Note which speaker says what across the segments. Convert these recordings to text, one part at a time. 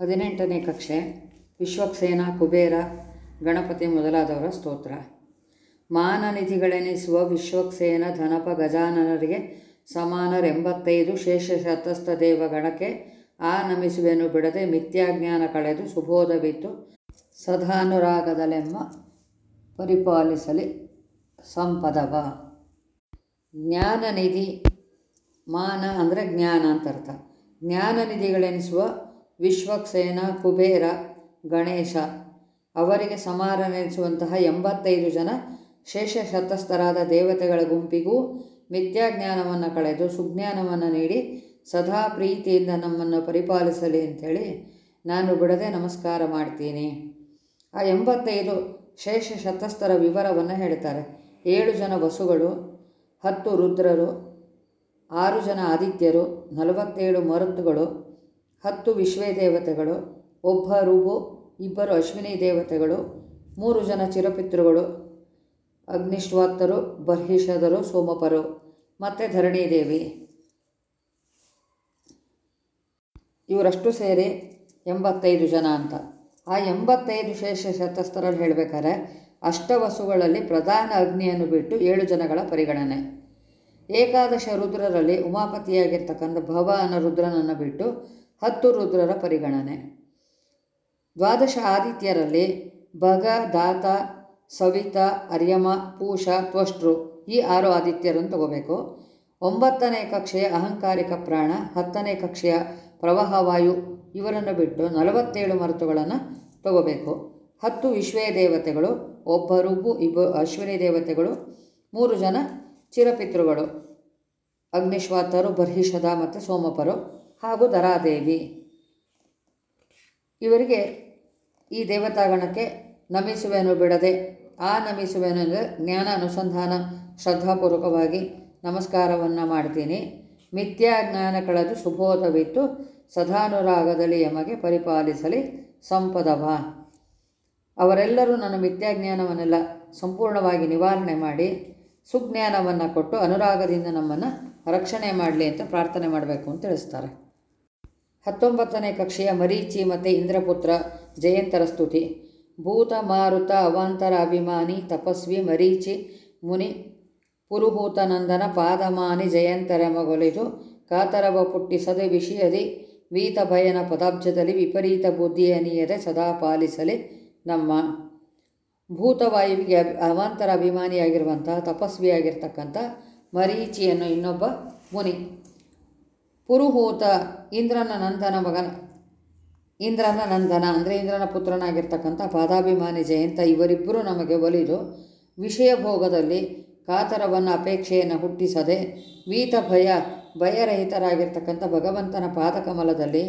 Speaker 1: ಹದಿನೆಂಟನೇ ಕಕ್ಷೆ, ವಿಶ್ವಕ್ಸೇನ, ಕುಬೇರ, ಗಣಪತಿ ಮೊದಲಾದವರ ಸ್ತೋತ್ರ. ಮಾನನಿಧಿಗಳೆನಿಸುವ ವಿಶ್ವಕ್ಸೇನ, ಧನಪ ಗಜಾನನರಿಗೆ ಸಮಾನರೆಂಬತ್ತೈದು ಶೇಷ ಶತಸ್ಥ ದೇವಗಣಕ್ಕೆ ಆ ನಮಿಸುವೆನು ಬಿಡದೆ ಮಿಥ್ಯಾಜ್ಞಾನ ಕಳೆದು ಸುಬೋಧವಿತ್ತು ಸದಾನುರಾಗದಲೆಮ್ಮ ಪರಿಪಾಲಿಸಲಿ ಸಂಪದವ. ಜ್ಞಾನನಿಧಿ, ಮಾನ ಅಂದರೆ ಜ್ಞಾನ ಅಂತ ಅರ್ಥ ಜ್ಞಾನನಿಧಿಗಳೆನಿಸುವ ವಿಶ್ವಕ್ಸೇನ, ಕುಬೇರ, ಗಣೇಶ ಅವರಿಗೆ ಸಮಾನನೆನಿಸುವಂತಹ ಎಂಬತ್ತೈದು ಜನ ಶೇಷ ಶತಸ್ಥರಾದ ದೇವತೆಗಳ ಗುಂಪಿಗೂ ಮಿಥ್ಯಾಜ್ಞಾನವನ್ನು ಕಳೆದು ಸುಜ್ಞಾನವನ್ನು ನೀಡಿ ಸದಾ ಪ್ರೀತಿಯಿಂದ ನಮ್ಮನ್ನು ಪರಿಪಾಲಿಸಲಿ ಅಂಥೇಳಿ ನಾನು ಬಿಡದೆ ನಮಸ್ಕಾರ ಮಾಡ್ತೀನಿ. ಆ ಎಂಬತ್ತೈದು ಶೇಷ ಶತಸ್ಥರ ವಿವರವನ್ನು ಹೇಳ್ತಾರೆ. ಏಳು ಜನ ವಸುಗಳು, ಹತ್ತು ರುದ್ರರು, ಆರು ಜನ ಆದಿತ್ಯರು, ನಲವತ್ತೇಳು ಮರುತ್ತುಗಳು ಹತ್ತು ವಿಶ್ವೇ ದೇವತೆಗಳು ಒಬ್ಬ ರುಬು, ಇಬ್ಬರು ಅಶ್ವಿನಿ ದೇವತೆಗಳು, ಮೂರು ಜನ ಚಿರಪಿತೃಗಳು ಅಗ್ನಿಶ್ವಾತ್ತರು ಬರ್ಹಿಷದರು, ಸೋಮಪರು, ಮತ್ತು ಧರಣಿದೇವಿ ಇವರಷ್ಟು ಸೇರಿ ಎಂಬತ್ತೈದು ಜನ ಅಂತ. ಆ ಎಂಬತ್ತೈದು ಶೇಷ ಶತಸ್ಥರಲ್ಲಿ ಹೇಳಬೇಕಾದ್ರೆ, ಅಷ್ಟವಸುಗಳಲ್ಲಿ ಪ್ರಧಾನ ಅಗ್ನಿಯನ್ನು ಬಿಟ್ಟು ಏಳು ಜನಗಳ ಪರಿಗಣನೆ. ಏಕಾದಶ ರುದ್ರರಲ್ಲಿ ಉಮಾಪತಿಯಾಗಿರ್ತಕ್ಕಂಥ ಭವ ರುದ್ರನನ್ನು ಬಿಟ್ಟು ಹತ್ತು ರುದ್ರರ ಪರಿಗಣನೆ. ದ್ವಾದಶ ಆದಿತ್ಯರಲ್ಲಿ ಭಗ, ದಾತ, ಸವಿತ, ಅರ್ಯಮ, ಪೂಷ ತ್ವಷ್ಟ್ರು ಈ ಆರು ಆದಿತ್ಯರನ್ನು ತಗೋಬೇಕು. ಒಂಬತ್ತನೇ ಕಕ್ಷೆಯ ಅಹಂಕಾರಿಕ ಪ್ರಾಣ, ಹತ್ತನೇ ಕಕ್ಷೆಯ ಪ್ರವಾಹವಾಯು ಇವರನ್ನು ಬಿಟ್ಟು ನಲವತ್ತೇಳು ಮರುತುಗಳನ್ನು ತಗೋಬೇಕು. ಹತ್ತು ವಿಶ್ವೇ ದೇವತೆಗಳು ಒಬ್ಬ ರುಬು ಇಬ್ಬರು ಅಶ್ವಿನಿ ದೇವತೆಗಳು ಮೂರು ಜನ ಚಿರಪಿತೃಗಳು, ಅಗ್ನಿಶ್ವಾತರು ಬರ್ಹಿಷದ ಮತ್ತು ಸೋಮಪರು. ಹಾಗೂ ದರಾದೇವಿ ಇವರಿಗೆ ಈ ದೇವತಾಗಣಕ್ಕೆ ನಮಿಸುವೆನು ಬಿಡದೆ, ಆ ನಮಿಸುವೆನು ಜ್ಞಾನ ಅನುಸಂಧಾನ ಶ್ರದ್ಧಾಪೂರ್ವಕವಾಗಿ ನಮಸ್ಕಾರವನ್ನು ಮಾಡ್ತೀನಿ. ಮಿಥ್ಯಾಜ್ಞಾನ ಕಳೆದು ಸುಬೋಧವಿತ್ತು ಸದಾನುರಾಗದಲ್ಲಿ ಯಮಗೆ ಪರಿಪಾಲಿಸಲಿ ಸಂಪದವ. ಅವರೆಲ್ಲರೂ ನನ್ನ ಮಿಥ್ಯಾಜ್ಞಾನವನ್ನೆಲ್ಲ ಸಂಪೂರ್ಣವಾಗಿ ನಿವಾರಣೆ ಮಾಡಿ, ಸುಜ್ಞಾನವನ್ನು ಕೊಟ್ಟು ಅನುರಾಗದಿಂದ ನಮ್ಮನ್ನು ರಕ್ಷಣೆ ಮಾಡಲಿ ಅಂತ ಪ್ರಾರ್ಥನೆ ಮಾಡಬೇಕು ಅಂತ ತಿಳಿಸ್ತಾರೆ. ಹತ್ತೊಂಬತ್ತನೇ ಕಕ್ಷೆಯ ಮರೀಚಿ ಮತ್ತು ಇಂದ್ರಪುತ್ರ, ಜಯಂತರ ಸ್ತುತಿ. ಭೂತ, ಮಾರುತ, ಅವಾಂತರ, ಅಭಿಮಾನಿ, ತಪಸ್ವಿ, ಮರೀಚಿ, ಮುನಿ ಪುರುಹೂತನಂದನ ಪಾದಮಾನಿ, ಜಯಂತರ ಮಗೊಳಿದು ಕಾತರವ ಪುಟ್ಟಿಸದೆ ವಿಷಯದಿ, ವೀತ, ಭಯನ, ಪದಾಬ್ಜದಲ್ಲಿ, ವಿಪರೀತ ಬುದ್ಧಿಯನಿಯದೆ ಸದಾ ಪಾಲಿಸಲಿ ನಮ್ಮ. ಭೂತವಾಯುವಿಗೆ ಅವಾಂತರ ಅಭಿಮಾನಿಯಾಗಿರುವಂತಹ ತಪಸ್ವಿಯಾಗಿರ್ತಕ್ಕಂಥ ಮರೀಚಿಯನ್ನು ಇನ್ನೊಬ್ಬ ಮುನಿ. ಪುರುಹೂತ ಇಂದ್ರನ ನಂದನ ಮಗನ. ಇಂದ್ರನ ನಂದನ ಅಂದರೆ ಇಂದ್ರನ ಪುತ್ರನಾಗಿರ್ತಕ್ಕಂಥ ಪಾದಾಭಿಮಾನಿ ಜಯಂತ ಇವರಿಬ್ಬರು ನಮಗೆ ಒಲಿದು ವಿಷಯ ಭೋಗದಲ್ಲಿ ಕಾತರವನ್ನು ಅಪೇಕ್ಷೆಯನ್ನು ಹುಟ್ಟಿಸದೆ ವೀತ ಭಯ ಭಯರಹಿತರಾಗಿರ್ತಕ್ಕಂಥ ಭಗವಂತನ ಪಾದಕಮಲದಲ್ಲಿ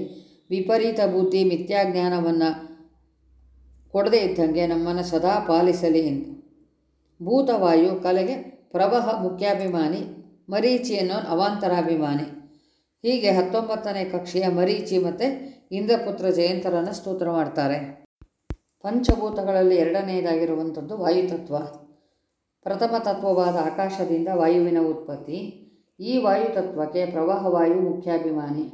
Speaker 1: ವಿಪರೀತ ಬುದ್ಧಿ ಮಿಥ್ಯಾಜ್ಞಾನವನ್ನು ಕೊಡದೇ ಇದ್ದಂಗೆ ನಮ್ಮನ್ನು ಸದಾ ಪಾಲಿಸಲಿ ಎಂದು. ಭೂತವಾಯು ಕಲೆಗೆ ಪ್ರವಹ ಮುಖ್ಯಾಭಿಮಾನಿ, ಮರೀಚಿಯನ್ನು ಅವಾಂತರಾಭಿಮಾನಿ. ಹೀಗೆ ಹತ್ತೊಂಬತ್ತನೇ ಕಕ್ಷೆಯ ಮರೀಚಿ ಮತ್ತು ಇಂದ್ರಪುತ್ರ ಜಯಂತರನ್ನು ಸ್ತೋತ್ರ ಮಾಡ್ತಾರೆ. ಪಂಚಭೂತಗಳಲ್ಲಿ ಎರಡನೆಯದಾಗಿರುವಂಥದ್ದು ವಾಯುತತ್ವ. ಪ್ರಥಮ ತತ್ವವಾದ ಆಕಾಶದಿಂದ ವಾಯುವಿನ ಉತ್ಪತ್ತಿ. ಈ ವಾಯುತತ್ವಕ್ಕೆ ಪ್ರವಾಹವಾಯು ಮುಖ್ಯಾಭಿಮಾನಿ.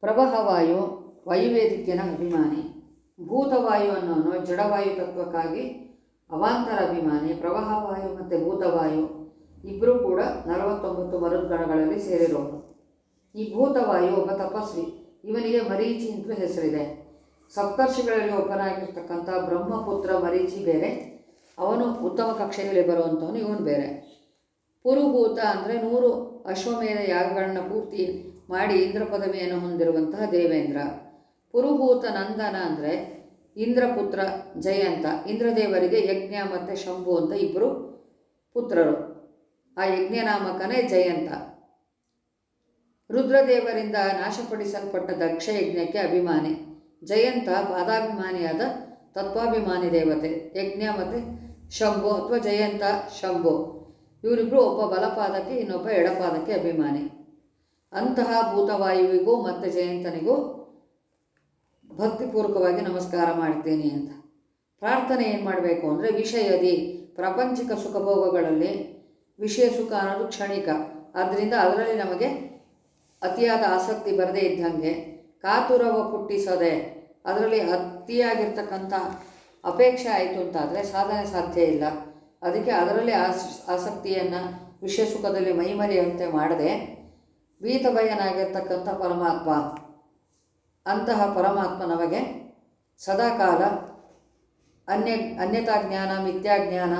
Speaker 1: ಪ್ರವಾಹವಾಯು ವಾಯುವೇದಿಕ್ಯನ ಅಭಿಮಾನಿ. ಭೂತವಾಯು ಅನ್ನೋನು ಜಡವಾಯು ತತ್ವಕ್ಕಾಗಿ ಅವಾಂತರ ಅಭಿಮಾನಿ ಪ್ರವಾಹವಾಯು ಮತ್ತು ಭೂತವಾಯು ಇಬ್ಬರೂ ಕೂಡ ನಲವತ್ತೊಂಬತ್ತು ಮರುದ್ಗಣಗಳಲ್ಲಿ ಸೇರಿರೋರು ಈ ಭೂತವಾಯು ಒಬ್ಬ ತಪಸ್ವಿ. ಇವನಿಗೆ ಮರೀಚಿ ಅಂತ ಹೆಸರಿದೆ. ಸಪ್ತರ್ಷಿಗಳಲ್ಲಿ ಒಬ್ಬನಾಗಿರ್ತಕ್ಕಂಥ ಬ್ರಹ್ಮಪುತ್ರ ಮರೀಚಿ ಬೇರೆ. ಅವನು ಉತ್ತಮ ಕಕ್ಷೆಯಲ್ಲಿ ಬರುವಂಥವನು ಇವನು ಬೇರೆ. ಪುರುಭೂತ ಅಂದರೆ ನೂರು ಅಶ್ವಮೇಧ ಯಾಗಗಳನ್ನು ಪೂರ್ತಿ ಮಾಡಿ ಇಂದ್ರ ಪದವಿಯನ್ನು ಹೊಂದಿರುವಂತಹ ದೇವೇಂದ್ರ. ಪುರುಭೂತ ನಂದನ ಅಂದರೆ ಇಂದ್ರಪುತ್ರ ಜಯಂತ. ಇಂದ್ರದೇವರಿಗೆ ಯಜ್ಞ ಮತ್ತು ಶಂಭು ಅಂತ ಇಬ್ಬರು ಪುತ್ರರು. ಆ ಯಜ್ಞನಾಮಕನೇ ಜಯಂತ. ರುದ್ರದೇವರಿಂದ ನಾಶಪಡಿಸಲ್ಪಟ್ಟ ದಕ್ಷ ಯಜ್ಞಕ್ಕೆ ಅಭಿಮಾನಿ. ಜಯಂತ ಪಾದಾಭಿಮಾನಿಯಾದ ತತ್ವಾಭಿಮಾನಿ ದೇವತೆ. ಯಜ್ಞ ಮತ್ತು ಶಂಭು ಅಥವಾ ಜಯಂತ, ಶಂಭು. ಇವರಿಬ್ಬರು ಒಬ್ಬ ಬಲಪಾದಕ್ಕೆ, ಇನ್ನೊಬ್ಬ ಎಡಪಾದಕ್ಕೆ ಅಭಿಮಾನಿ. ಅಂತಹ ಭೂತವಾಯುವಿಗೂ ಮತ್ತು ಜಯಂತನಿಗೂ ಭಕ್ತಿಪೂರ್ವಕವಾಗಿ ನಮಸ್ಕಾರ ಮಾಡ್ತೀನಿ ಅಂತ. ಪ್ರಾರ್ಥನೆ ಏನು ಮಾಡಬೇಕು ಅಂದರೆ ವಿಷಯದಿ, ಪ್ರಾಪಂಚಿಕ ಸುಖಭೋಗಗಳಲ್ಲಿ ವಿಷಯ ಸುಖ ಅನ್ನೋದು ಕ್ಷಣಿಕ. ಆದ್ದರಿಂದ ಅದರಲ್ಲಿ ನಮಗೆ ಅತಿಯಾದ ಆಸಕ್ತಿ ಬರದೇ ಇದ್ದಂಗೆ ಕಾತುರವ ಪುಟ್ಟಿಸದೆ. ಅದರಲ್ಲಿ ಅತಿಯಾಗಿರ್ತಕ್ಕಂಥ ಅಪೇಕ್ಷೆ ಆಯಿತು ಅಂತಾದರೆ ಸಾಧನೆ ಸಾಧ್ಯ ಇಲ್ಲ. ಅದಕ್ಕೆ ಅದರಲ್ಲಿ ಆಸ್, ಆಸಕ್ತಿಯನ್ನು ವಿಷಯ ಸುಖದಲ್ಲಿ ಮೈಮರೆಯುವಂತೆ ಮಾಡದೆ ಭೀತಭಯನಾಗಿರ್ತಕ್ಕಂಥ ಪರಮಾತ್ಮ. ಅಂತಹ ಪರಮಾತ್ಮ ನಮಗೆ ಸದಾಕಾಲ ಅನ್ಯ, ಅನ್ಯತಾ ಜ್ಞಾನ ಮಿಥ್ಯಾಜ್ಞಾನ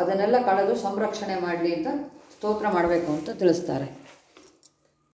Speaker 1: ಅದನ್ನೆಲ್ಲ ಕಳೆದು ಸಂರಕ್ಷಣೆ ಮಾಡಲಿ ಅಂತ ಸ್ತೋತ್ರ ಮಾಡಬೇಕು ಅಂತ ತಿಳಿಸ್ತಾರೆ.